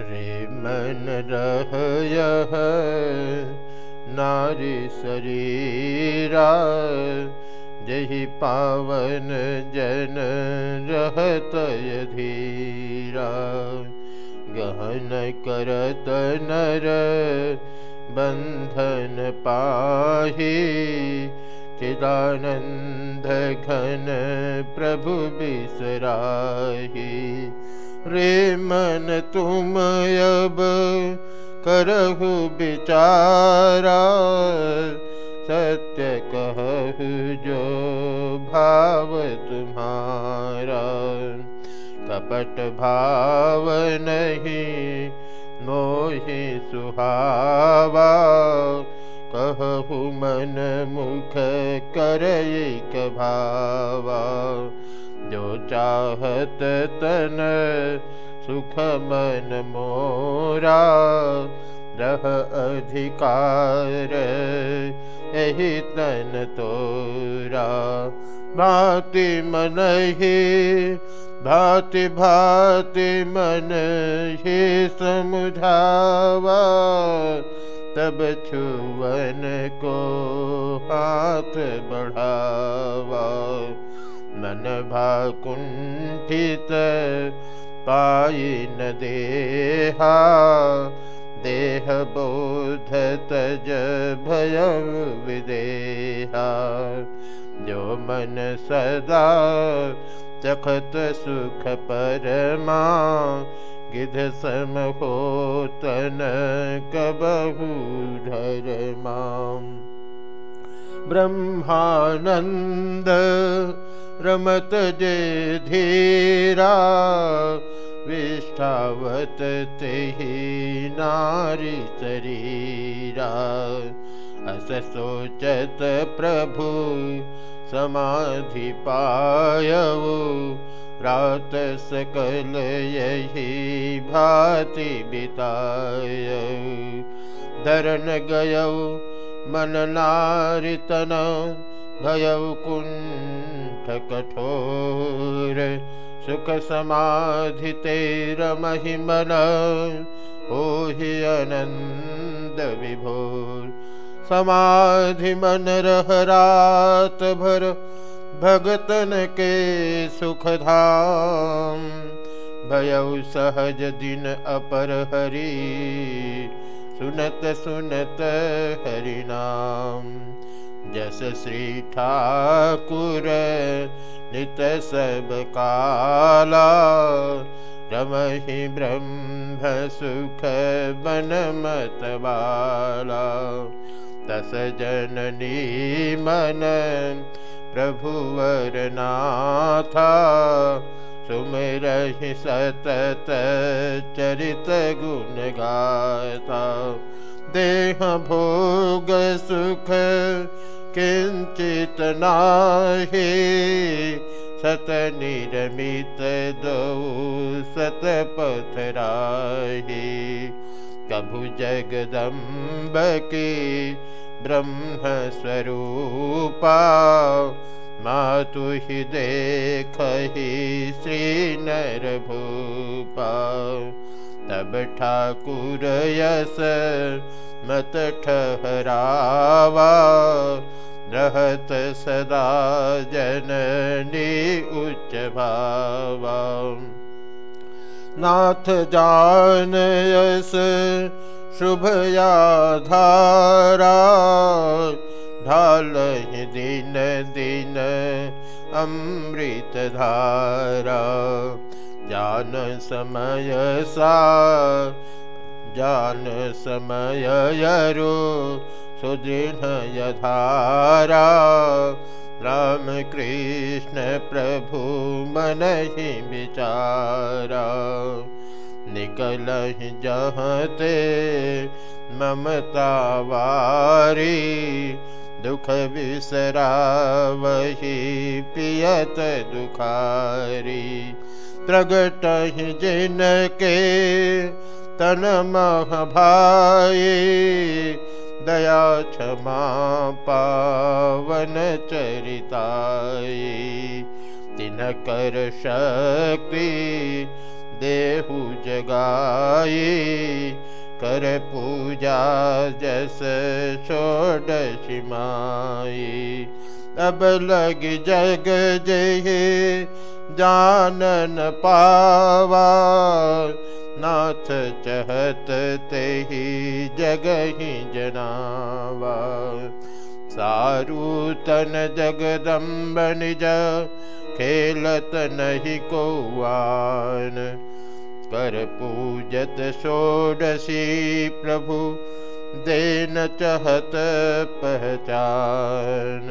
रे मन रह यह नारी शरीरा जही पावन जन रहत धीरा गहन करत नर बंधन पाही चिदानंद घन प्रभु बिसराही रे मन तुम अब करहु विचारा सत्य कहु जो भाव तुम्हारा कपट भाव नहीं मोहि सुहावा, कहु मन मुख कर भावा। जो चाहत तन, सुख मन मोरा, रह अधिकार यही तन तोरा। भाति मन ही भाति भाति मन ही समुझावा, तब छुवन को हाथ बढ़ावा। मन भाकुंठित पाई न देहा देह बोध तज भय विदेहा। जो मन सदा चखत सुख परमा गिध सम हो तन कबहू धर्मा। ब्रह्मानंद रमत जे धीरा, विष्ठावत ते नारी शरीरा। अस सोचत प्रभु, समाधि पायऊ रात सकल यही भाति बिताय। धरन गयऊ मन नारितन भयऊ कुंठ कठोर सुख समाधि तेर महिमन हो ही आनंद विभोर। समाधि मन रह रात भर भगतन के सुख धाम भयउ सहज दिन अपर हरि, सुनत सुनत हरि नाम। जस श्री ठाकुर, नित सब काला। रमहि ब्रह्म सुख बन मत बाला। तस जननी मन प्रभुवर नाथा सुमिर सतत चरित गुण गाता। देह भोग सुख किंचित नाहे. सत निरमित दो सत पथराही कभु जगदम्ब के ब्रह्म स्वरूपा मातु ही देख ही श्री नर भूपा तब ठाकुर यस मत ठहरावा रहत सदा जननी उच्च भावा। नाथ जान यस शुभ धारा ढाल दिन दिन अमृत धारा जान समय सा जान समय यरो सुदृढ़ यधारा राम कृष्ण प्रभु मन ही विचारा। निकल जहते ममता वारी, दुख बिसरा वही पियत दुखारी। प्रगट जिन के तन मह भाई दया क्षमा पावन चरिताई तिन कर शक्ति देहु जगाई कर पूजा जस षोडशी माई अब लग जग जय जानन पावा। नाथ चहत ते ही जगहि जनावा। सारू तन जगदम्ब निज खेलत नहीं कौआन। कर पूजत षोडशी प्रभु, देन चहत पहचान।